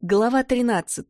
Глава 13.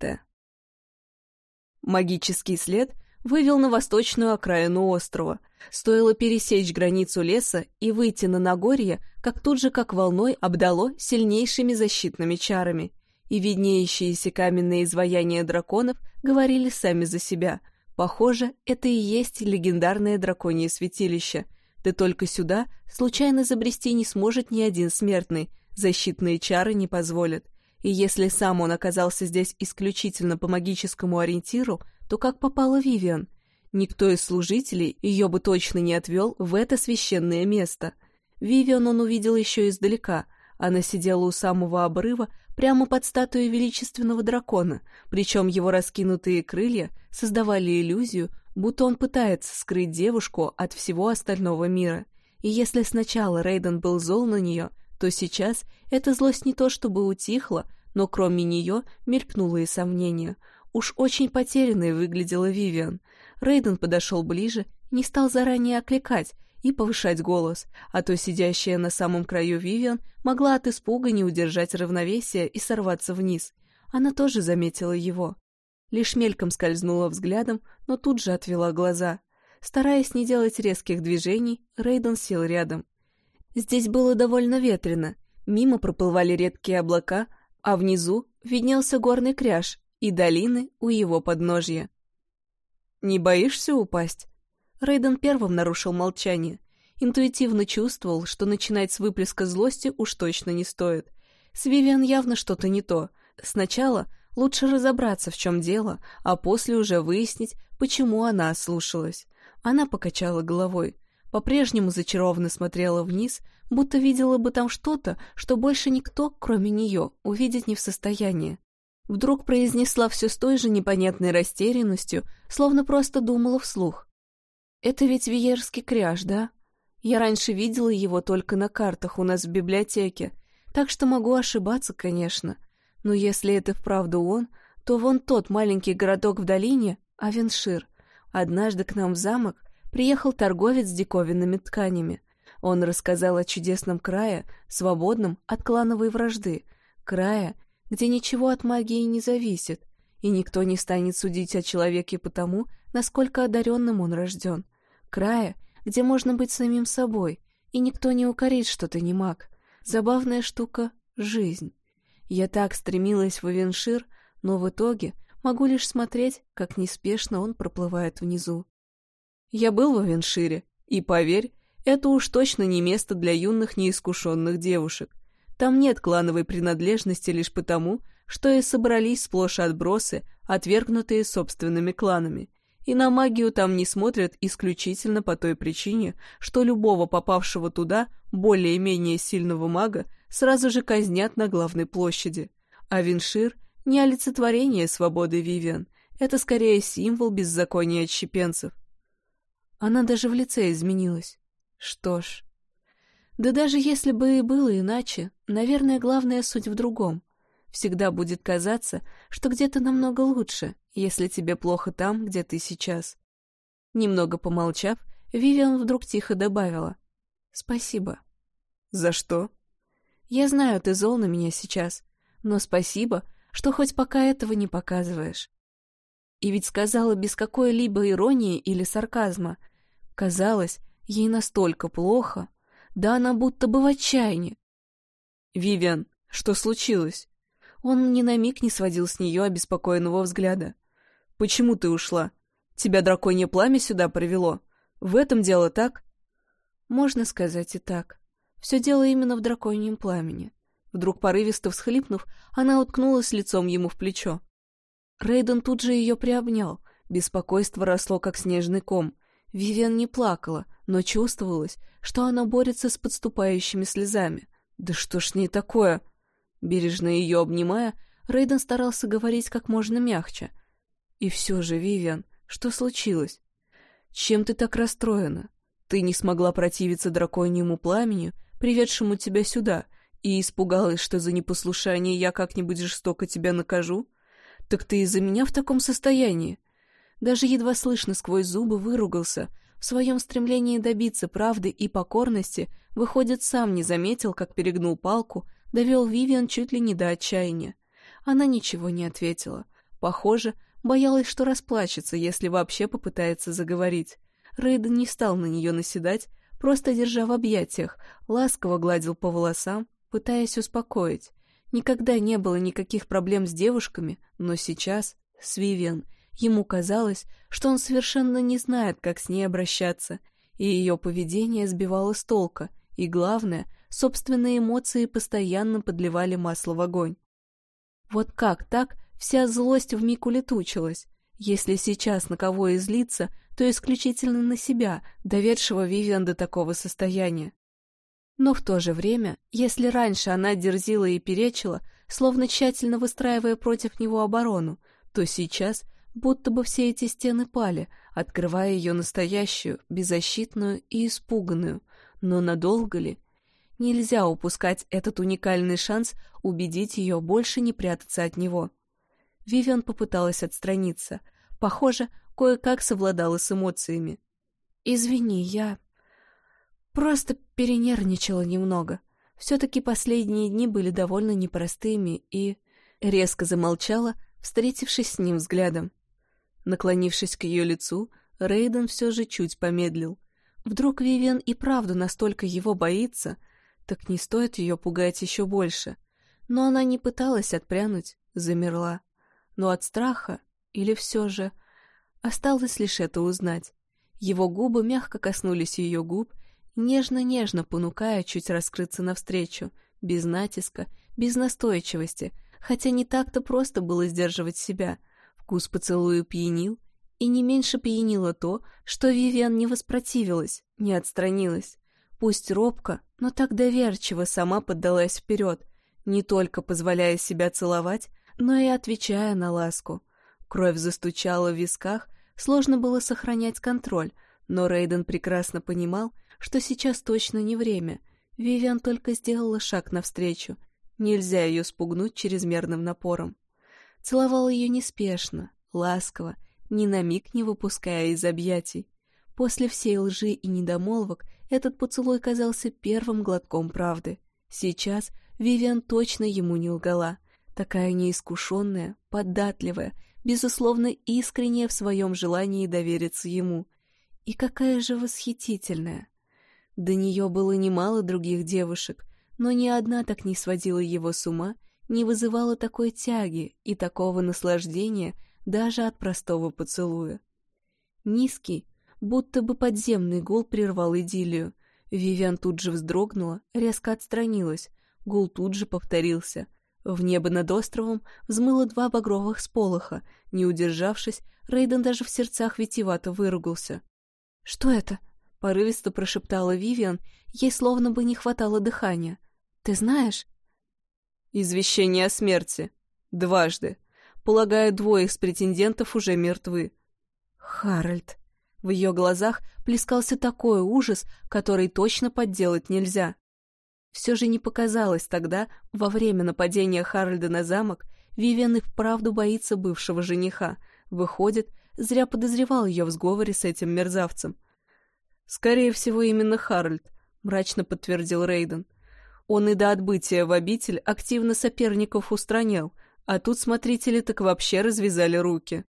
Магический след вывел на восточную окраину острова. Стоило пересечь границу леса и выйти на Нагорье, как тут же как волной обдало сильнейшими защитными чарами. И виднеющиеся каменные изваяния драконов говорили сами за себя. Похоже, это и есть легендарное драконье святилище. Да только сюда случайно забрести не сможет ни один смертный, защитные чары не позволят. И если сам он оказался здесь исключительно по магическому ориентиру, то как попала Вивиан? Никто из служителей ее бы точно не отвел в это священное место. Вивиан он увидел еще издалека. Она сидела у самого обрыва, прямо под статуей величественного дракона, причем его раскинутые крылья создавали иллюзию, будто он пытается скрыть девушку от всего остального мира. И если сначала Рейден был зол на нее, то сейчас эта злость не то чтобы утихла, но кроме нее мелькнуло и сомнение. Уж очень потерянной выглядела Вивиан. Рейден подошел ближе, не стал заранее окликать и повышать голос, а то сидящая на самом краю Вивиан могла от испуга не удержать равновесия и сорваться вниз. Она тоже заметила его. Лишь мельком скользнула взглядом, но тут же отвела глаза. Стараясь не делать резких движений, Рейден сел рядом. Здесь было довольно ветрено, мимо проплывали редкие облака, а внизу виднелся горный кряж и долины у его подножья. «Не боишься упасть?» Рейден первым нарушил молчание. Интуитивно чувствовал, что начинать с выплеска злости уж точно не стоит. С Вивиан явно что-то не то. Сначала лучше разобраться, в чем дело, а после уже выяснить, почему она ослушалась. Она покачала головой по-прежнему зачарованно смотрела вниз, будто видела бы там что-то, что больше никто, кроме нее, увидеть не в состоянии. Вдруг произнесла все с той же непонятной растерянностью, словно просто думала вслух. «Это ведь Виерский кряж, да? Я раньше видела его только на картах у нас в библиотеке, так что могу ошибаться, конечно. Но если это вправду он, то вон тот маленький городок в долине — Авеншир. Однажды к нам в замок приехал торговец с диковинными тканями. Он рассказал о чудесном крае, свободном от клановой вражды, края, где ничего от магии не зависит, и никто не станет судить о человеке потому, насколько одаренным он рожден, края, где можно быть самим собой, и никто не укорит, что ты не маг. Забавная штука — жизнь. Я так стремилась в Авеншир, но в итоге могу лишь смотреть, как неспешно он проплывает внизу. Я был в Авеншире, и, поверь, это уж точно не место для юных неискушенных девушек. Там нет клановой принадлежности лишь потому, что и собрались сплошь отбросы, отвергнутые собственными кланами. И на магию там не смотрят исключительно по той причине, что любого попавшего туда, более-менее сильного мага, сразу же казнят на главной площади. А Виншир — не олицетворение свободы Вивиан, это скорее символ беззакония отщепенцев. Она даже в лице изменилась. Что ж... Да даже если бы и было иначе, наверное, главная суть в другом. Всегда будет казаться, что где-то намного лучше, если тебе плохо там, где ты сейчас. Немного помолчав, Вивиан вдруг тихо добавила. «Спасибо». «За что?» «Я знаю, ты зол на меня сейчас, но спасибо, что хоть пока этого не показываешь». И ведь сказала без какой-либо иронии или сарказма, Казалось, ей настолько плохо, да она будто бы в отчаянии. «Вивиан, что случилось?» Он ни на миг не сводил с нее обеспокоенного взгляда. «Почему ты ушла? Тебя драконье пламя сюда привело? В этом дело так?» «Можно сказать и так. Все дело именно в драконьем пламени». Вдруг порывисто всхлипнув, она уткнулась лицом ему в плечо. Рейден тут же ее приобнял. Беспокойство росло, как снежный ком — Вивен не плакала, но чувствовалось, что она борется с подступающими слезами. «Да что ж с ней такое?» Бережно ее обнимая, Рейден старался говорить как можно мягче. «И все же, Вивиан, что случилось? Чем ты так расстроена? Ты не смогла противиться драконьему пламени, приведшему тебя сюда, и испугалась, что за непослушание я как-нибудь жестоко тебя накажу? Так ты из-за меня в таком состоянии? даже едва слышно сквозь зубы выругался. В своем стремлении добиться правды и покорности, выходит, сам не заметил, как перегнул палку, довел Вивиан чуть ли не до отчаяния. Она ничего не ответила. Похоже, боялась, что расплачется, если вообще попытается заговорить. Рейден не стал на нее наседать, просто держа в объятиях, ласково гладил по волосам, пытаясь успокоить. Никогда не было никаких проблем с девушками, но сейчас, с Вивиан, ему казалось, что он совершенно не знает, как с ней обращаться, и ее поведение сбивало с толка, и, главное, собственные эмоции постоянно подливали масло в огонь. Вот как так вся злость вмиг улетучилась? Если сейчас на кого и злиться, то исключительно на себя, доведшего Вивиан до такого состояния. Но в то же время, если раньше она дерзила и перечила, словно тщательно выстраивая против него оборону, то сейчас будто бы все эти стены пали, открывая ее настоящую, беззащитную и испуганную. Но надолго ли? Нельзя упускать этот уникальный шанс убедить ее больше не прятаться от него. Вивиан попыталась отстраниться. Похоже, кое-как совладала с эмоциями. «Извини, я...» Просто перенервничала немного. Все-таки последние дни были довольно непростыми и... Резко замолчала, встретившись с ним взглядом. Наклонившись к ее лицу, Рейден все же чуть помедлил. Вдруг Вивиан и правда настолько его боится, так не стоит ее пугать еще больше. Но она не пыталась отпрянуть, замерла. Но от страха, или все же... Осталось лишь это узнать. Его губы мягко коснулись ее губ, нежно-нежно понукая чуть раскрыться навстречу, без натиска, без настойчивости, хотя не так-то просто было сдерживать себя. Вкус поцелуя пьянил, и не меньше пьянило то, что Вивиан не воспротивилась, не отстранилась. Пусть робко, но так доверчиво сама поддалась вперед, не только позволяя себя целовать, но и отвечая на ласку. Кровь застучала в висках, сложно было сохранять контроль, но Рейден прекрасно понимал, что сейчас точно не время. Вивиан только сделала шаг навстречу. Нельзя ее спугнуть чрезмерным напором. Целовал ее неспешно, ласково, ни на миг не выпуская из объятий. После всей лжи и недомолвок этот поцелуй казался первым глотком правды. Сейчас Вивиан точно ему не лгала. Такая неискушенная, податливая, безусловно искренняя в своем желании довериться ему — и какая же восхитительная! До нее было немало других девушек, но ни одна так не сводила его с ума, не вызывала такой тяги и такого наслаждения даже от простого поцелуя. Низкий, будто бы подземный гул прервал идиллию. Вивиан тут же вздрогнула, резко отстранилась. Гул тут же повторился. В небо над островом взмыло два багровых сполоха. Не удержавшись, Рейден даже в сердцах витивато выругался. «Что это?» — порывисто прошептала Вивиан, ей словно бы не хватало дыхания. «Ты знаешь?» «Извещение о смерти. Дважды. Полагаю, двое из претендентов уже мертвы». «Харальд». В ее глазах плескался такой ужас, который точно подделать нельзя. Все же не показалось тогда, во время нападения Харальда на замок, Вивиан и вправду боится бывшего жениха. Выходит, Зря подозревал ее в сговоре с этим мерзавцем. «Скорее всего, именно Харальд», — мрачно подтвердил Рейден. «Он и до отбытия в обитель активно соперников устранял, а тут смотрители так вообще развязали руки».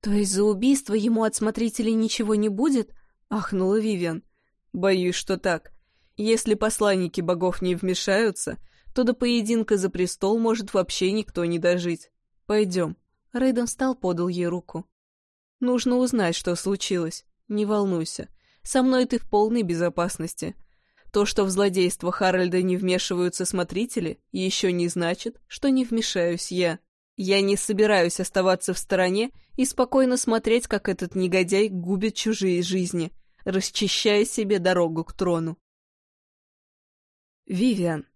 «То есть за убийство ему от смотрителей ничего не будет?» — ахнула Вивиан. «Боюсь, что так. Если посланники богов не вмешаются, то до поединка за престол может вообще никто не дожить. Пойдем». Рейден встал, подал ей руку. Нужно узнать, что случилось. Не волнуйся. Со мной ты в полной безопасности. То, что в злодейство Харальда не вмешиваются смотрители, еще не значит, что не вмешаюсь я. Я не собираюсь оставаться в стороне и спокойно смотреть, как этот негодяй губит чужие жизни, расчищая себе дорогу к трону. Вивиан.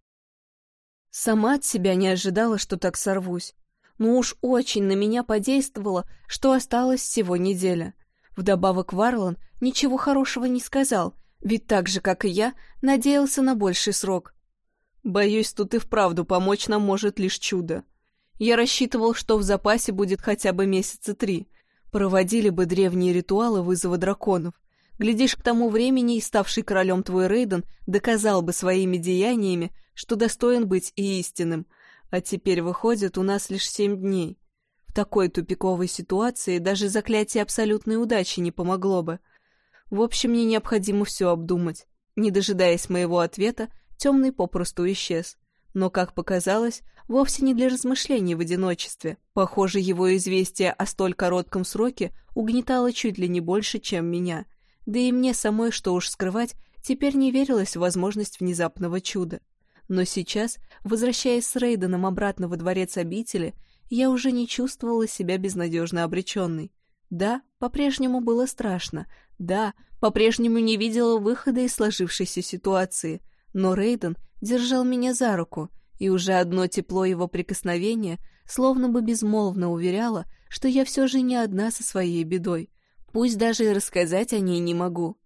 Сама от себя не ожидала, что так сорвусь но уж очень на меня подействовало, что осталось всего неделя. Вдобавок Варлан ничего хорошего не сказал, ведь так же, как и я, надеялся на больший срок. Боюсь, тут и вправду помочь нам может лишь чудо. Я рассчитывал, что в запасе будет хотя бы месяца три. Проводили бы древние ритуалы вызова драконов. Глядишь, к тому времени и ставший королем твой Рейден доказал бы своими деяниями, что достоин быть и истинным — А теперь, выходит, у нас лишь семь дней. В такой тупиковой ситуации даже заклятие абсолютной удачи не помогло бы. В общем, мне необходимо все обдумать. Не дожидаясь моего ответа, темный попросту исчез. Но, как показалось, вовсе не для размышлений в одиночестве. Похоже, его известие о столь коротком сроке угнетало чуть ли не больше, чем меня. Да и мне самой, что уж скрывать, теперь не верилось в возможность внезапного чуда. Но сейчас, возвращаясь с Рейденом обратно во дворец обители, я уже не чувствовала себя безнадежно обреченной. Да, по-прежнему было страшно. Да, по-прежнему не видела выхода из сложившейся ситуации. Но Рейден держал меня за руку, и уже одно тепло его прикосновения словно бы безмолвно уверяло, что я все же не одна со своей бедой. Пусть даже и рассказать о ней не могу.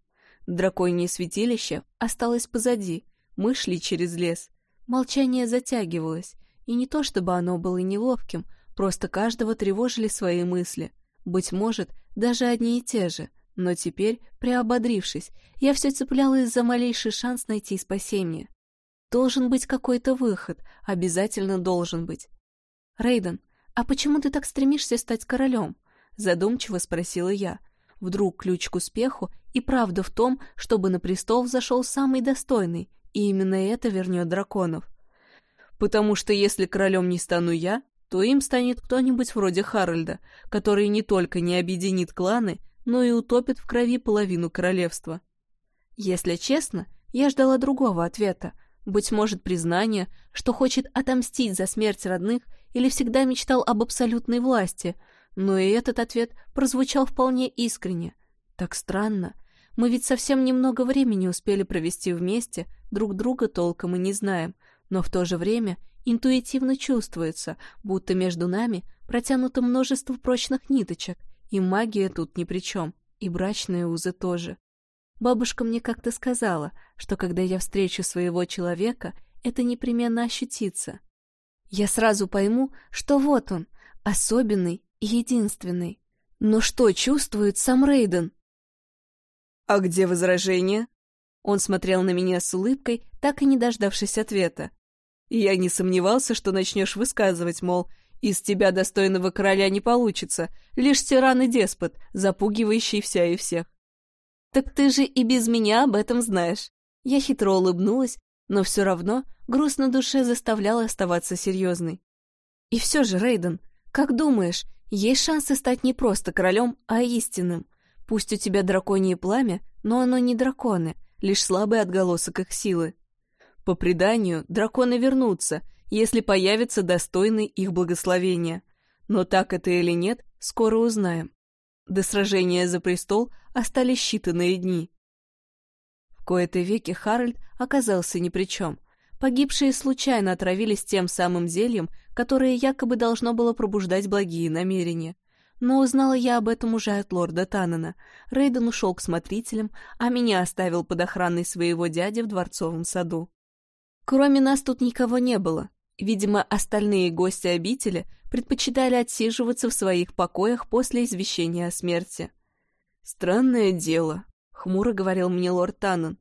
Драконье святилище осталось позади, мы шли через лес. Молчание затягивалось, и не то чтобы оно было неловким, просто каждого тревожили свои мысли. Быть может, даже одни и те же, но теперь, приободрившись, я все цеплялась за малейший шанс найти спасение. Должен быть какой-то выход, обязательно должен быть. Рейден, а почему ты так стремишься стать королем? Задумчиво спросила я. Вдруг ключ к успеху и правда в том, чтобы на престол взошел самый достойный, и именно это вернет драконов. Потому что если королем не стану я, то им станет кто-нибудь вроде Харальда, который не только не объединит кланы, но и утопит в крови половину королевства. Если честно, я ждала другого ответа, быть может, признание, что хочет отомстить за смерть родных или всегда мечтал об абсолютной власти, но и этот ответ прозвучал вполне искренне. Так странно. Мы ведь совсем немного времени успели провести вместе, друг друга толком и не знаем, но в то же время интуитивно чувствуется, будто между нами протянуто множество прочных ниточек, и магия тут ни при чем, и брачные узы тоже. Бабушка мне как-то сказала, что когда я встречу своего человека, это непременно ощутится. Я сразу пойму, что вот он, особенный и единственный. Но что чувствует сам Рейден? «А где возражение?» Он смотрел на меня с улыбкой, так и не дождавшись ответа. Я не сомневался, что начнешь высказывать, мол, из тебя достойного короля не получится, лишь тиран и деспот, запугивающий вся и всех. Так ты же и без меня об этом знаешь. Я хитро улыбнулась, но все равно груз на душе заставлял оставаться серьезной. И все же, Рейден, как думаешь, есть шансы стать не просто королем, а истинным? Пусть у тебя драконье пламя, но оно не драконы, лишь слабый отголосок их силы. По преданию, драконы вернутся, если появится достойный их благословения. Но так это или нет, скоро узнаем. До сражения за престол остались считанные дни. В кои-то веки Харальд оказался ни при чем. Погибшие случайно отравились тем самым зельем, которое якобы должно было пробуждать благие намерения. Но узнала я об этом уже от лорда Таннена. Рейден ушел к смотрителям, а меня оставил под охраной своего дяди в дворцовом саду. Кроме нас тут никого не было. Видимо, остальные гости обители предпочитали отсиживаться в своих покоях после извещения о смерти. «Странное дело», — хмуро говорил мне лорд Таннен.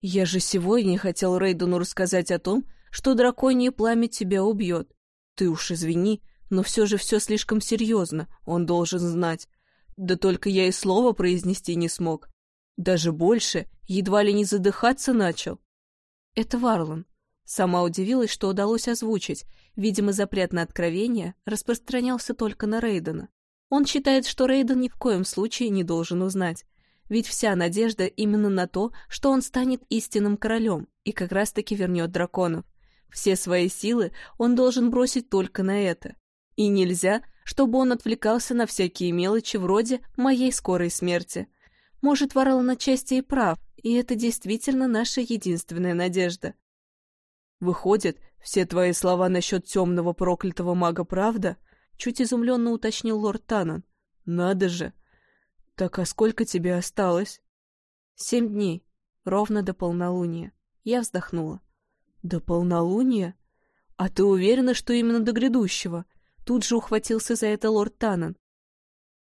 «Я же сегодня хотел Рейдену рассказать о том, что драконье пламя тебя убьет. Ты уж извини, но все же все слишком серьезно, он должен знать. Да только я и слова произнести не смог. Даже больше, едва ли не задыхаться начал. Это Варлан. Сама удивилась, что удалось озвучить. Видимо, запрет на откровение распространялся только на Рейдена. Он считает, что Рейден ни в коем случае не должен узнать. Ведь вся надежда именно на то, что он станет истинным королем и как раз-таки вернет драконов. Все свои силы он должен бросить только на это. И нельзя, чтобы он отвлекался на всякие мелочи вроде моей скорой смерти. Может, ворал на части и прав, и это действительно наша единственная надежда. Выходит, все твои слова насчет темного проклятого мага правда? Чуть изумленно уточнил лорд Таннен. Надо же! Так а сколько тебе осталось? Семь дней, ровно до полнолуния. Я вздохнула. До полнолуния? А ты уверена, что именно до грядущего? Тут же ухватился за это лорд Таннен.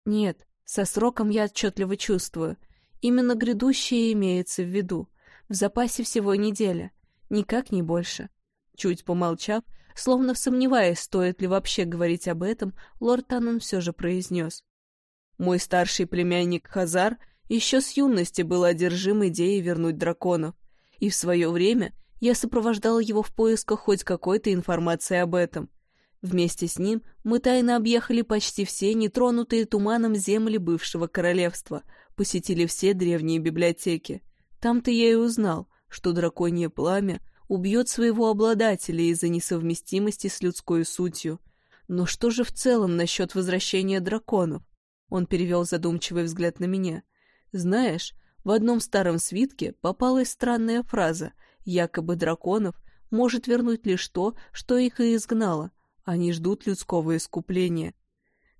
Нет, со сроком я отчетливо чувствую. Именно грядущее имеется в виду. В запасе всего неделя. Никак не больше. Чуть помолчав, Словно сомневаясь, стоит ли вообще говорить об этом, лорд Таннен все же произнес. «Мой старший племянник Хазар еще с юности был одержим идеей вернуть драконов, и в свое время я сопровождала его в поисках хоть какой-то информации об этом. Вместе с ним мы тайно объехали почти все нетронутые туманом земли бывшего королевства, посетили все древние библиотеки. Там-то я и узнал, что драконье пламя убьет своего обладателя из-за несовместимости с людской сутью. Но что же в целом насчет возвращения драконов? Он перевел задумчивый взгляд на меня. Знаешь, в одном старом свитке попалась странная фраза «Якобы драконов может вернуть лишь то, что их и изгнало. Они ждут людского искупления».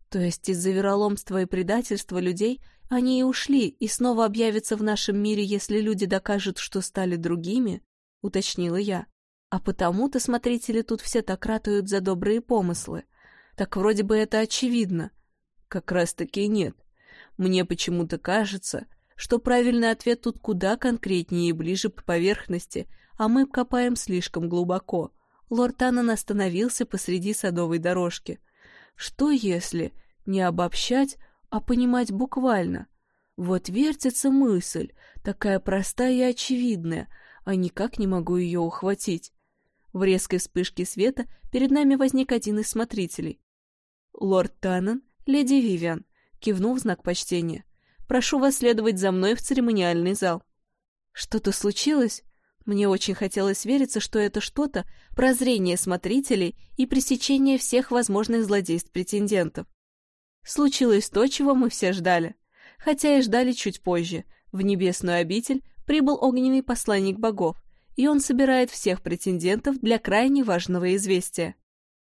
То есть из-за вероломства и предательства людей они и ушли, и снова объявятся в нашем мире, если люди докажут, что стали другими? Уточнила я. А потому-то смотрители тут все так ратуют за добрые помыслы. Так вроде бы это очевидно. Как раз-таки нет. Мне почему-то кажется, что правильный ответ тут куда конкретнее и ближе к поверхности, а мы копаем слишком глубоко. Лорд Аннан остановился посреди садовой дорожки. Что если не обобщать, а понимать буквально? Вот вертится мысль, такая простая и очевидная, а никак не могу ее ухватить. В резкой вспышке света перед нами возник один из смотрителей. «Лорд Таннен, леди Вивиан», кивнул в знак почтения. Прошу вас следовать за мной в церемониальный зал». «Что-то случилось?» Мне очень хотелось вериться, что это что-то — прозрение смотрителей и пресечение всех возможных злодейств претендентов. Случилось то, чего мы все ждали. Хотя и ждали чуть позже. В небесную обитель прибыл огненный посланник богов, и он собирает всех претендентов для крайне важного известия.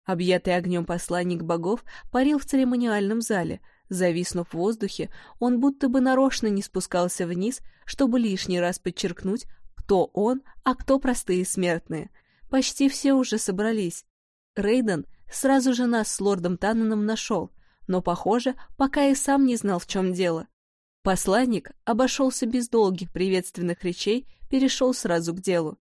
Объятый огнем посланник богов парил в церемониальном зале — Зависнув в воздухе, он будто бы нарочно не спускался вниз, чтобы лишний раз подчеркнуть, кто он, а кто простые смертные. Почти все уже собрались. Рейден сразу же нас с лордом Танненом нашел, но, похоже, пока и сам не знал, в чем дело. Посланник обошелся без долгих приветственных речей, перешел сразу к делу.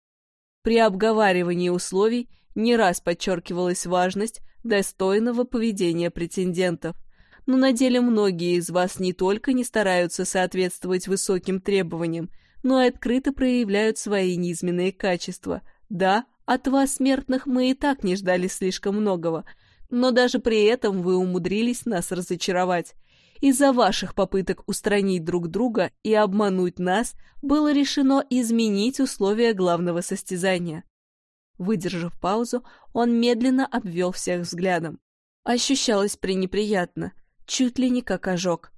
При обговаривании условий не раз подчеркивалась важность достойного поведения претендентов – но на деле многие из вас не только не стараются соответствовать высоким требованиям, но и открыто проявляют свои низменные качества. Да, от вас, смертных, мы и так не ждали слишком многого, но даже при этом вы умудрились нас разочаровать. Из-за ваших попыток устранить друг друга и обмануть нас было решено изменить условия главного состязания. Выдержав паузу, он медленно обвел всех взглядом. Ощущалось пренеприятно чуть ли не как ожог.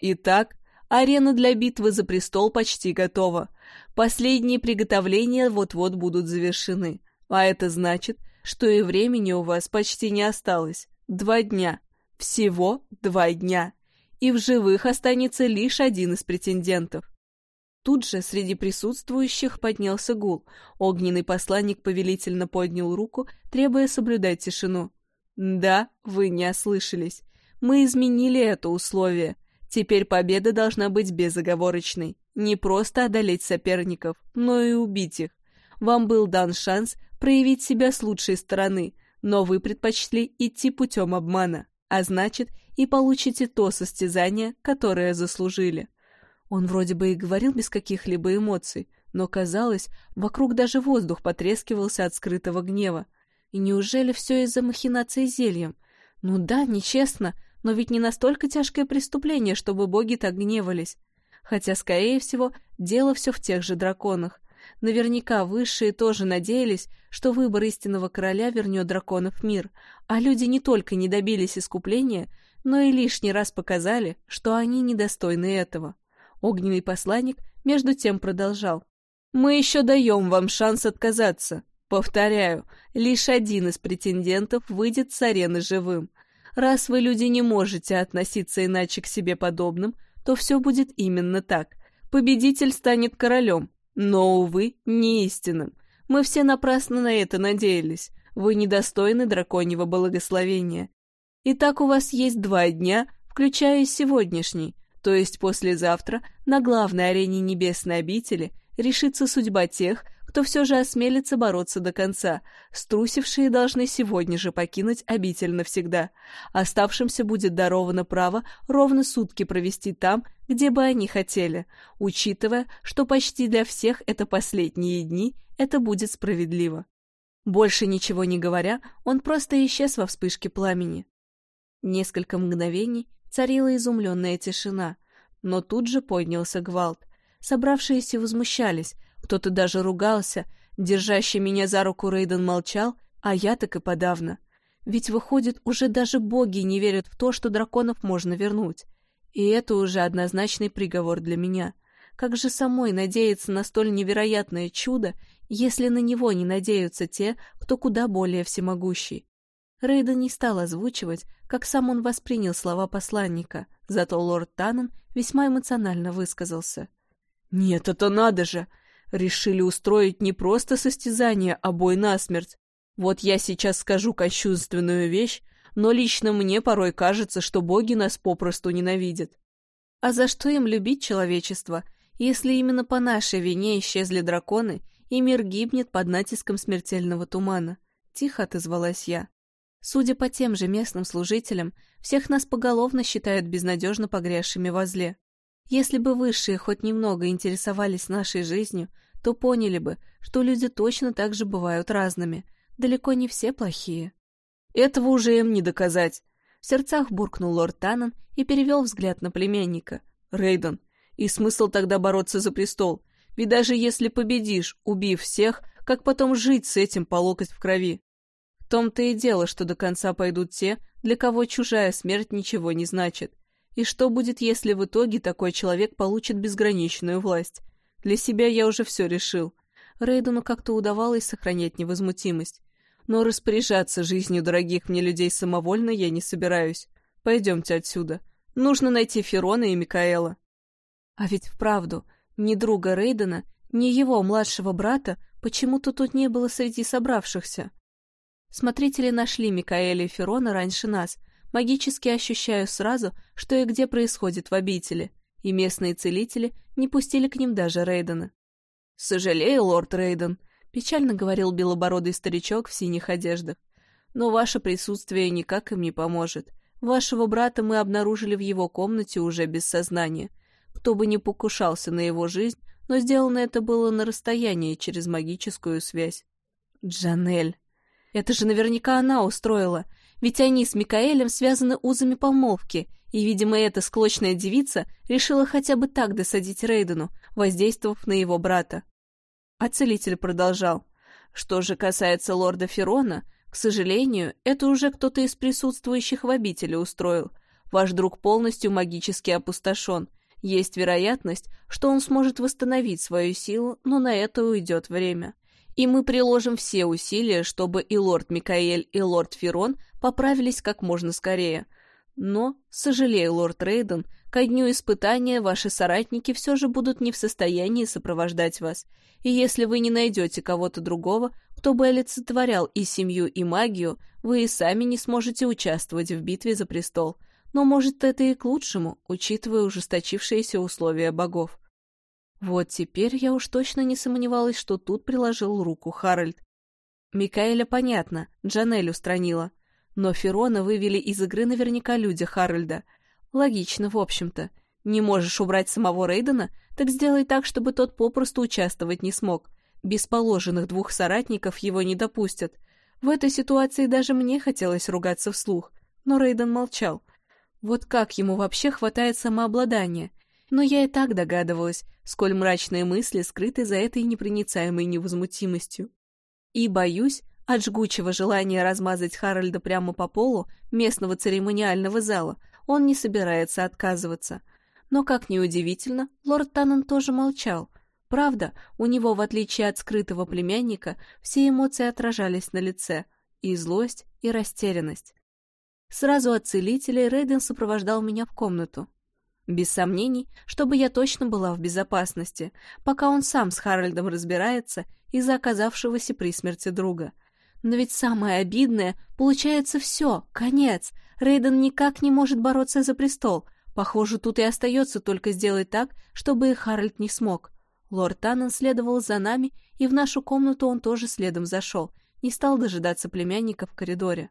Итак, арена для битвы за престол почти готова. Последние приготовления вот-вот будут завершены. А это значит, что и времени у вас почти не осталось. Два дня. Всего два дня. И в живых останется лишь один из претендентов. Тут же среди присутствующих поднялся гул. Огненный посланник повелительно поднял руку, требуя соблюдать тишину. «Да, вы не ослышались. Мы изменили это условие. Теперь победа должна быть безоговорочной. Не просто одолеть соперников, но и убить их. Вам был дан шанс проявить себя с лучшей стороны, но вы предпочли идти путем обмана, а значит, и получите то состязание, которое заслужили. Он вроде бы и говорил без каких-либо эмоций, но казалось, вокруг даже воздух потрескивался от скрытого гнева. И неужели все из-за махинации зельем? Ну да, нечестно, но ведь не настолько тяжкое преступление, чтобы боги так гневались. Хотя, скорее всего, дело все в тех же драконах. Наверняка высшие тоже надеялись, что выбор истинного короля вернет драконов в мир, а люди не только не добились искупления, но и лишний раз показали, что они недостойны этого. Огненный посланник между тем продолжал. «Мы еще даем вам шанс отказаться. Повторяю, лишь один из претендентов выйдет с арены живым. Раз вы, люди, не можете относиться иначе к себе подобным, то все будет именно так. Победитель станет королем, но, увы, не истинным. Мы все напрасно на это надеялись. Вы недостойны драконьего благословения. Итак, у вас есть два дня, включая сегодняшний, то есть послезавтра, на главной арене Небесной обители решится судьба тех, кто все же осмелится бороться до конца. Струсившие должны сегодня же покинуть обитель навсегда. Оставшимся будет даровано право ровно сутки провести там, где бы они хотели, учитывая, что почти для всех это последние дни, это будет справедливо. Больше ничего не говоря, он просто исчез во вспышке пламени. Несколько мгновений царила изумленная тишина, но тут же поднялся гвалт. Собравшиеся возмущались, кто-то даже ругался, держащий меня за руку Рейден молчал, а я так и подавно. Ведь, выходит, уже даже боги не верят в то, что драконов можно вернуть. И это уже однозначный приговор для меня. Как же самой надеяться на столь невероятное чудо, если на него не надеются те, кто куда более всемогущий? Рейден не стал озвучивать, как сам он воспринял слова посланника, зато лорд Таннен весьма эмоционально высказался. «Нет, это надо же! Решили устроить не просто состязание, а бой насмерть. Вот я сейчас скажу кощунственную вещь, но лично мне порой кажется, что боги нас попросту ненавидят. А за что им любить человечество, если именно по нашей вине исчезли драконы, и мир гибнет под натиском смертельного тумана? Тихо отозвалась я. Судя по тем же местным служителям, всех нас поголовно считают безнадежно погрязшими во зле. Если бы высшие хоть немного интересовались нашей жизнью, то поняли бы, что люди точно так же бывают разными. Далеко не все плохие. Этого уже им не доказать. В сердцах буркнул лорд Таннен и перевел взгляд на племянника. Рейден, и смысл тогда бороться за престол? Ведь даже если победишь, убив всех, как потом жить с этим по локоть в крови? В том-то и дело, что до конца пойдут те, для кого чужая смерть ничего не значит. И что будет, если в итоге такой человек получит безграничную власть? Для себя я уже все решил. Рейдену как-то удавалось сохранять невозмутимость. Но распоряжаться жизнью дорогих мне людей самовольно я не собираюсь. Пойдемте отсюда. Нужно найти Ферона и Микаэла. А ведь вправду, ни друга Рейдена, ни его младшего брата почему-то тут не было среди собравшихся. Смотрители нашли Микаэля и Ферона раньше нас, магически ощущаю сразу, что и где происходит в обители, и местные целители не пустили к ним даже Рейдена. «Сожалею, лорд Рейден», — печально говорил белобородый старичок в синих одеждах, «но ваше присутствие никак им не поможет. Вашего брата мы обнаружили в его комнате уже без сознания. Кто бы ни покушался на его жизнь, но сделано это было на расстоянии через магическую связь. Джанель. Это же наверняка она устроила ведь они с Микаэлем связаны узами помолвки, и, видимо, эта склочная девица решила хотя бы так досадить Рейдену, воздействовав на его брата. А целитель продолжал. Что же касается лорда Ферона, к сожалению, это уже кто-то из присутствующих в обители устроил. Ваш друг полностью магически опустошен. Есть вероятность, что он сможет восстановить свою силу, но на это уйдет время и мы приложим все усилия, чтобы и лорд Микаэль, и лорд Ферон поправились как можно скорее. Но, сожалею, лорд Рейден, ко дню испытания ваши соратники все же будут не в состоянии сопровождать вас, и если вы не найдете кого-то другого, кто бы олицетворял и семью, и магию, вы и сами не сможете участвовать в битве за престол. Но, может, это и к лучшему, учитывая ужесточившиеся условия богов. Вот теперь я уж точно не сомневалась, что тут приложил руку Харальд. Микаэля понятно, Джанель устранила. Но Ферона вывели из игры наверняка люди Харальда. Логично, в общем-то. Не можешь убрать самого Рейдена, так сделай так, чтобы тот попросту участвовать не смог. Без положенных двух соратников его не допустят. В этой ситуации даже мне хотелось ругаться вслух, но Рейден молчал. Вот как ему вообще хватает самообладания? Но я и так догадывалась, сколь мрачные мысли скрыты за этой непроницаемой невозмутимостью. И, боюсь, от жгучего желания размазать Харальда прямо по полу местного церемониального зала он не собирается отказываться. Но, как ни удивительно, лорд Таннен тоже молчал. Правда, у него, в отличие от скрытого племянника, все эмоции отражались на лице — и злость, и растерянность. Сразу от целителя Рейден сопровождал меня в комнату. Без сомнений, чтобы я точно была в безопасности, пока он сам с Харальдом разбирается из-за оказавшегося при смерти друга. Но ведь самое обидное, получается все, конец. Рейден никак не может бороться за престол. Похоже, тут и остается только сделать так, чтобы и Харальд не смог. Лорд Таннен следовал за нами, и в нашу комнату он тоже следом зашел, не стал дожидаться племянника в коридоре.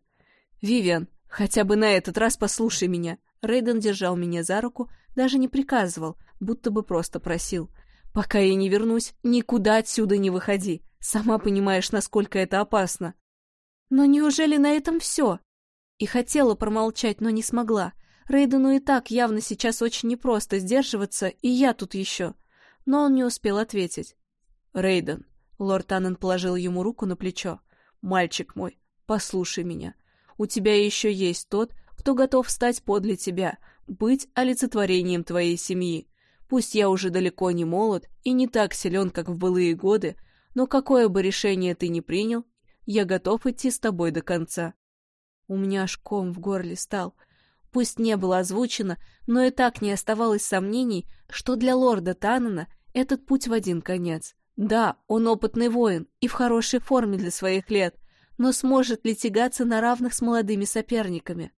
«Вивиан, хотя бы на этот раз послушай меня!» Рейден держал меня за руку, даже не приказывал, будто бы просто просил. «Пока я не вернусь, никуда отсюда не выходи. Сама понимаешь, насколько это опасно». «Но неужели на этом все?» И хотела промолчать, но не смогла. Рейдену и так явно сейчас очень непросто сдерживаться, и я тут еще. Но он не успел ответить. «Рейден», — лорд Аннен положил ему руку на плечо, — «мальчик мой, послушай меня. У тебя еще есть тот, кто готов стать подле тебя, быть олицетворением твоей семьи. Пусть я уже далеко не молод и не так силен, как в былые годы, но какое бы решение ты ни принял, я готов идти с тобой до конца. У меня аж ком в горле стал. Пусть не было озвучено, но и так не оставалось сомнений, что для лорда Таннена этот путь в один конец. Да, он опытный воин и в хорошей форме для своих лет, но сможет ли тягаться на равных с молодыми соперниками?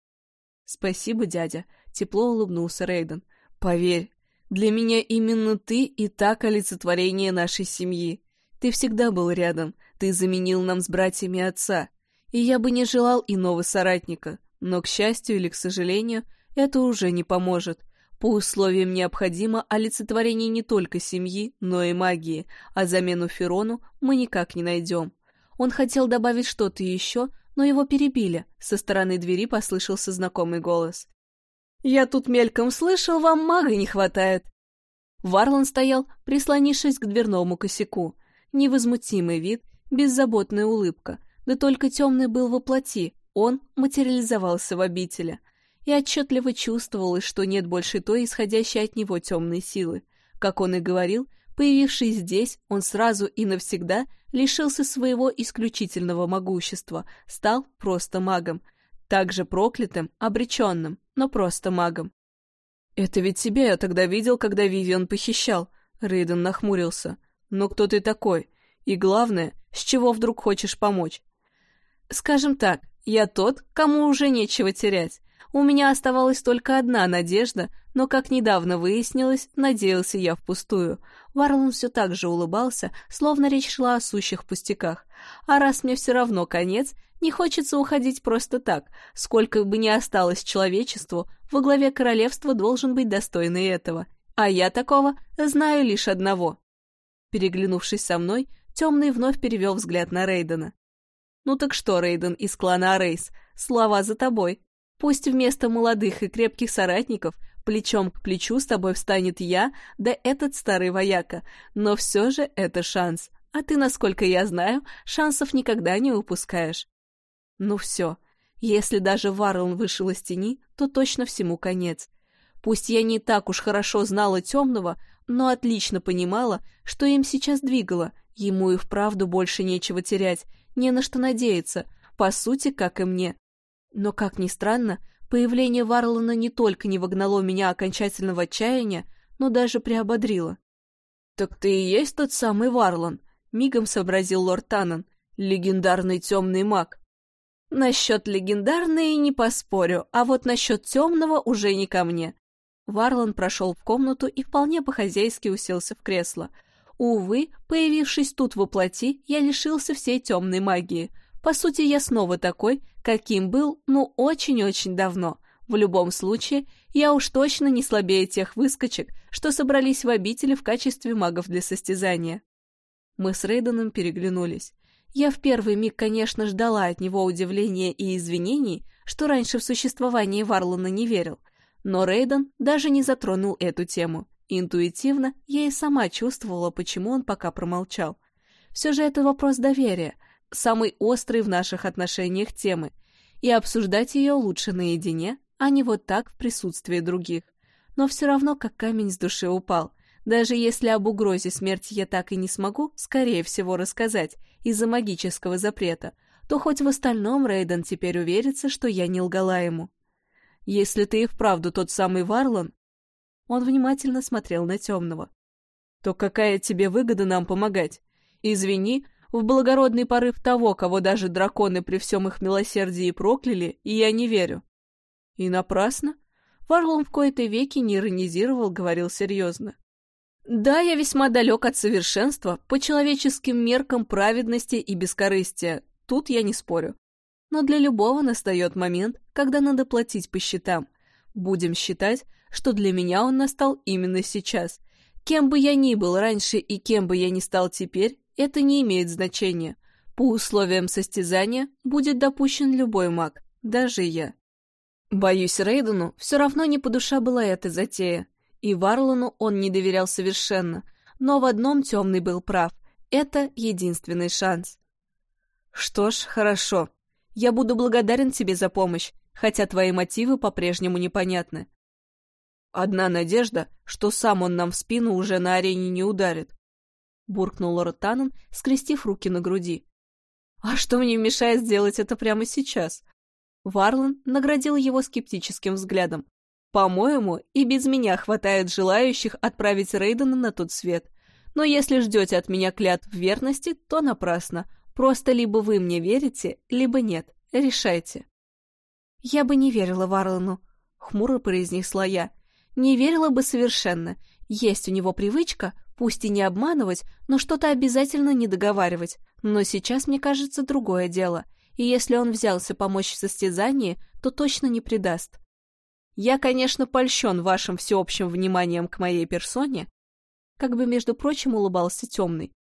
«Спасибо, дядя», — тепло улыбнулся Рейден. «Поверь, для меня именно ты и так олицетворение нашей семьи. Ты всегда был рядом, ты заменил нам с братьями отца, и я бы не желал иного соратника, но, к счастью или к сожалению, это уже не поможет. По условиям необходимо олицетворение не только семьи, но и магии, а замену Ферону мы никак не найдем. Он хотел добавить что-то еще, но его перебили. Со стороны двери послышался знакомый голос. «Я тут мельком слышал, вам мага не хватает». Варлан стоял, прислонившись к дверному косяку. Невозмутимый вид, беззаботная улыбка. Да только темный был воплоти, он материализовался в обители и отчетливо чувствовалось, что нет больше той исходящей от него темной силы. Как он и говорил, появившись здесь, он сразу и навсегда лишился своего исключительного могущества, стал просто магом, также проклятым, обреченным, но просто магом. «Это ведь тебя я тогда видел, когда Вивиан похищал», — Рейден нахмурился. «Но кто ты такой? И главное, с чего вдруг хочешь помочь?» «Скажем так, я тот, кому уже нечего терять. У меня оставалась только одна надежда, но, как недавно выяснилось, надеялся я впустую. Варлон все так же улыбался, словно речь шла о сущих пустяках. А раз мне все равно конец, не хочется уходить просто так. Сколько бы ни осталось человечеству, во главе королевства должен быть достойный этого. А я такого знаю лишь одного. Переглянувшись со мной, Темный вновь перевел взгляд на Рейдена. «Ну так что, Рейден из клана Рейс, слова за тобой. Пусть вместо молодых и крепких соратников плечом к плечу с тобой встанет я, да этот старый вояка, но все же это шанс, а ты, насколько я знаю, шансов никогда не упускаешь. Ну все, если даже Варлон вышел из тени, то точно всему конец. Пусть я не так уж хорошо знала темного, но отлично понимала, что им сейчас двигало, ему и вправду больше нечего терять, не на что надеяться, по сути, как и мне. Но, как ни странно, появление Варлана не только не вогнало меня окончательно в отчаяние, но даже приободрило. «Так ты и есть тот самый Варлан», — мигом сообразил лорд Таннен, легендарный темный маг. «Насчет легендарной не поспорю, а вот насчет темного уже не ко мне». Варлан прошел в комнату и вполне по-хозяйски уселся в кресло. Увы, появившись тут во плоти, я лишился всей темной магии — по сути, я снова такой, каким был, ну, очень-очень давно. В любом случае, я уж точно не слабее тех выскочек, что собрались в обители в качестве магов для состязания. Мы с Рейденом переглянулись. Я в первый миг, конечно, ждала от него удивления и извинений, что раньше в существование Варлана не верил, но Рейден даже не затронул эту тему. Интуитивно я и сама чувствовала, почему он пока промолчал. Все же это вопрос доверия — самой острой в наших отношениях темы, и обсуждать ее лучше наедине, а не вот так в присутствии других. Но все равно как камень с души упал. Даже если об угрозе смерти я так и не смогу, скорее всего, рассказать из-за магического запрета, то хоть в остальном Рейден теперь уверится, что я не лгала ему. Если ты и вправду тот самый Варлан, он внимательно смотрел на темного, то какая тебе выгода нам помогать? Извини, в благородный порыв того, кого даже драконы при всем их милосердии прокляли, и я не верю. И напрасно. Варлом в кои-то веки не иронизировал, говорил серьезно. Да, я весьма далек от совершенства по человеческим меркам праведности и бескорыстия, тут я не спорю. Но для любого настает момент, когда надо платить по счетам. Будем считать, что для меня он настал именно сейчас. Кем бы я ни был раньше и кем бы я ни стал теперь, это не имеет значения. По условиям состязания будет допущен любой маг, даже я. Боюсь, Рейдену все равно не по душа была эта затея. И Варлану он не доверял совершенно, но в одном темный был прав. Это единственный шанс. Что ж, хорошо. Я буду благодарен тебе за помощь, хотя твои мотивы по-прежнему непонятны. Одна надежда, что сам он нам в спину уже на арене не ударит. Буркнул лорд Таннен, скрестив руки на груди. А что мне мешает сделать это прямо сейчас? Варлан наградил его скептическим взглядом. По-моему, и без меня хватает желающих отправить Рейдена на тот свет. Но если ждете от меня клятв верности, то напрасно. Просто либо вы мне верите, либо нет. Решайте. Я бы не верила Варлану, хмуро произнесла я. Не верила бы совершенно. Есть у него привычка, пусть и не обманывать, но что-то обязательно не договаривать. Но сейчас, мне кажется, другое дело. И если он взялся помочь в состязании, то точно не предаст. Я, конечно, польщен вашим всеобщим вниманием к моей персоне, как бы, между прочим, улыбался темный.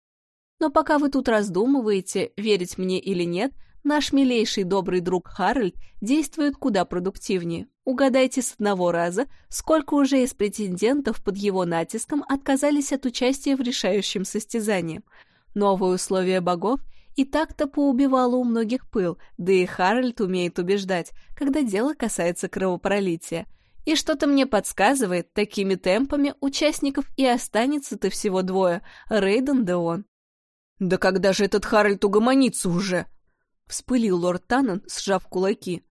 Но пока вы тут раздумываете, верить мне или нет, наш милейший добрый друг Харальд действует куда продуктивнее. Угадайте с одного раза, сколько уже из претендентов под его натиском отказались от участия в решающем состязании. Новые условия богов и так-то поубивало у многих пыл, да и Харальд умеет убеждать, когда дело касается кровопролития. И что-то мне подсказывает, такими темпами участников и останется-то всего двое, Рейден да он. «Да когда же этот Харальд угомонится уже?» — вспылил лорд Таннен, сжав кулаки.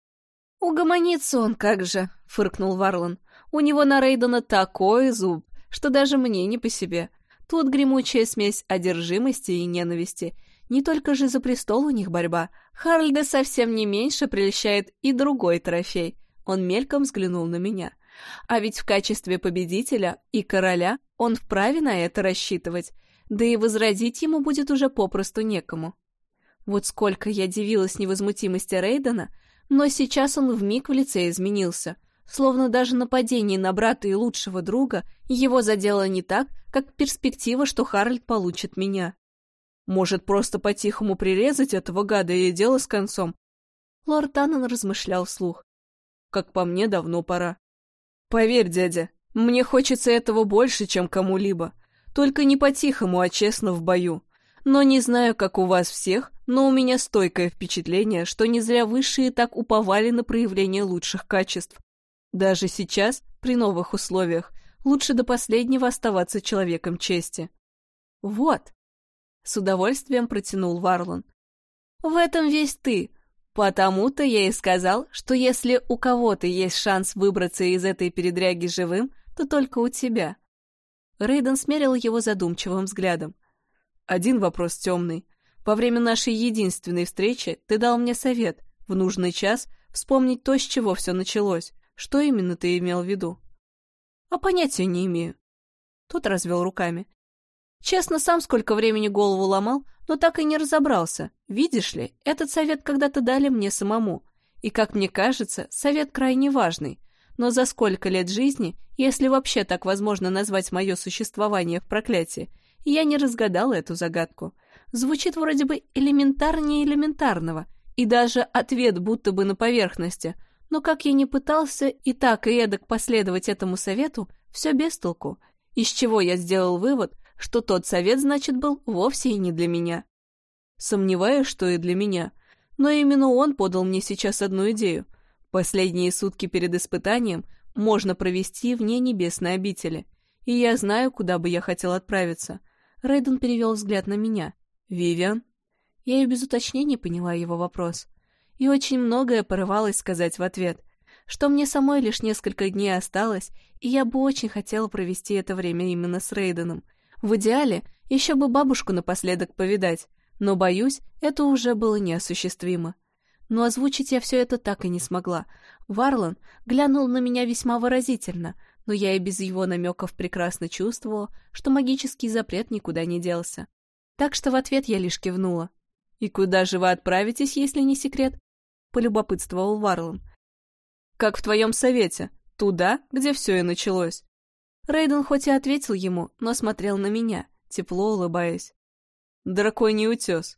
«Угомонится он, как же!» — фыркнул Варлан. «У него на Рейдена такой зуб, что даже мне не по себе. Тут гремучая смесь одержимости и ненависти, не только же за престол у них борьба. Харльда совсем не меньше прельщает и другой трофей. Он мельком взглянул на меня. А ведь в качестве победителя и короля он вправе на это рассчитывать. Да и возродить ему будет уже попросту некому. Вот сколько я дивилась невозмутимости Рейдена, но сейчас он вмиг в лице изменился. Словно даже нападение на брата и лучшего друга его задело не так, как перспектива, что Харальд получит меня. Может, просто по-тихому прирезать этого гада и дело с концом? Лорд Таннен размышлял вслух. Как по мне, давно пора. Поверь, дядя, мне хочется этого больше, чем кому-либо. Только не по-тихому, а честно в бою. Но не знаю, как у вас всех, но у меня стойкое впечатление, что не зря высшие так уповали на проявление лучших качеств. Даже сейчас, при новых условиях, лучше до последнего оставаться человеком чести. Вот, с удовольствием протянул Варлан. В этом весь ты. Потому-то я и сказал, что если у кого-то есть шанс выбраться из этой передряги живым, то только у тебя. Рейден смерил его задумчивым взглядом. Один вопрос темный. Во время нашей единственной встречи ты дал мне совет в нужный час вспомнить то, с чего все началось. Что именно ты имел в виду? А понятия не имею. Тот развел руками. Честно, сам сколько времени голову ломал, но так и не разобрался. Видишь ли, этот совет когда-то дали мне самому. И, как мне кажется, совет крайне важный. Но за сколько лет жизни, если вообще так возможно назвать мое существование в проклятии, я не разгадала эту загадку. Звучит вроде бы элементарнее элементарного, и даже ответ будто бы на поверхности. Но как я не пытался и так и эдак последовать этому совету, все без толку. Из чего я сделал вывод, что тот совет, значит, был вовсе и не для меня. Сомневаюсь, что и для меня. Но именно он подал мне сейчас одну идею. Последние сутки перед испытанием можно провести вне небесной обители. И я знаю, куда бы я хотел отправиться. Рейден перевел взгляд на меня. «Вивиан?» Я и без уточнений поняла его вопрос. И очень многое порывалось сказать в ответ, что мне самой лишь несколько дней осталось, и я бы очень хотела провести это время именно с Рейденом, в идеале еще бы бабушку напоследок повидать, но, боюсь, это уже было неосуществимо. Но озвучить я все это так и не смогла. Варлан глянул на меня весьма выразительно, но я и без его намеков прекрасно чувствовала, что магический запрет никуда не делся. Так что в ответ я лишь кивнула. «И куда же вы отправитесь, если не секрет?» — полюбопытствовал Варлан. «Как в твоем совете, туда, где все и началось». Рейден хоть и ответил ему, но смотрел на меня, тепло улыбаясь. «Драконий утес».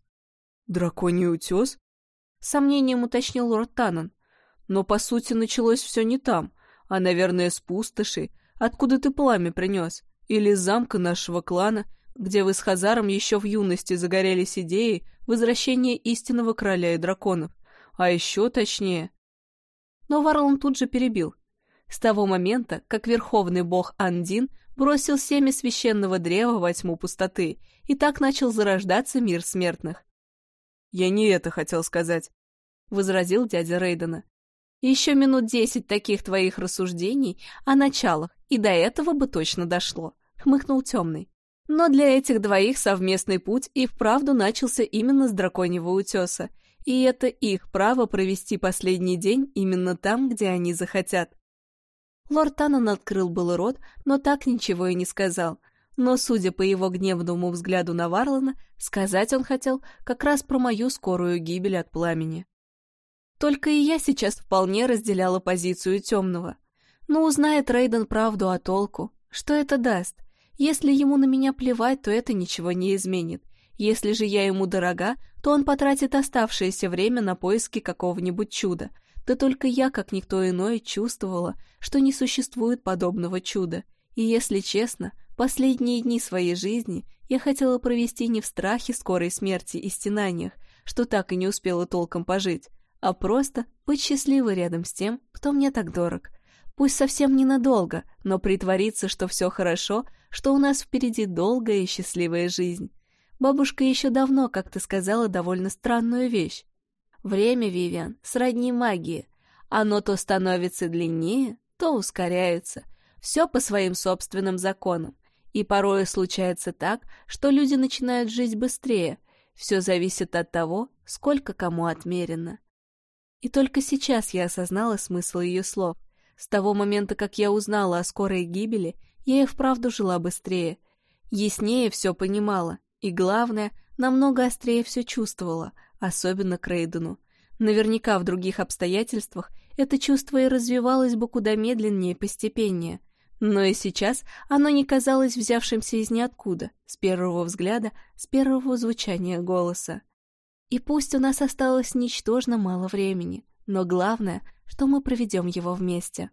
«Драконий утес?» — сомнением уточнил лорд Таннен. «Но, по сути, началось все не там, а, наверное, с пустоши, откуда ты пламя принес, или с замка нашего клана, где вы с Хазаром еще в юности загорелись идеей возвращения истинного короля и драконов, а еще точнее...» Но Варлан тут же перебил. С того момента, как верховный бог Андин бросил семя священного древа во тьму пустоты, и так начал зарождаться мир смертных. «Я не это хотел сказать», — возразил дядя Рейдена. «Еще минут десять таких твоих рассуждений о началах, и до этого бы точно дошло», — хмыкнул темный. Но для этих двоих совместный путь и вправду начался именно с драконьего утеса, и это их право провести последний день именно там, где они захотят. Лорд Таннен открыл был рот, но так ничего и не сказал. Но, судя по его гневному взгляду на Варлана, сказать он хотел как раз про мою скорую гибель от пламени. Только и я сейчас вполне разделяла позицию темного. Но узнает Рейден правду о толку. Что это даст? Если ему на меня плевать, то это ничего не изменит. Если же я ему дорога, то он потратит оставшееся время на поиски какого-нибудь чуда — да только я, как никто иной, чувствовала, что не существует подобного чуда. И, если честно, последние дни своей жизни я хотела провести не в страхе скорой смерти и стенаниях, что так и не успела толком пожить, а просто быть счастливой рядом с тем, кто мне так дорог. Пусть совсем ненадолго, но притвориться, что все хорошо, что у нас впереди долгая и счастливая жизнь. Бабушка еще давно как-то сказала довольно странную вещь. Время, Вивиан, сродни магии. Оно то становится длиннее, то ускоряется. Все по своим собственным законам. И порой случается так, что люди начинают жить быстрее. Все зависит от того, сколько кому отмерено. И только сейчас я осознала смысл ее слов. С того момента, как я узнала о скорой гибели, я и вправду жила быстрее. Яснее все понимала. И главное, намного острее все чувствовала — особенно Крейдену. Наверняка в других обстоятельствах это чувство и развивалось бы куда медленнее и постепеннее. Но и сейчас оно не казалось взявшимся из ниоткуда, с первого взгляда, с первого звучания голоса. И пусть у нас осталось ничтожно мало времени, но главное, что мы проведем его вместе.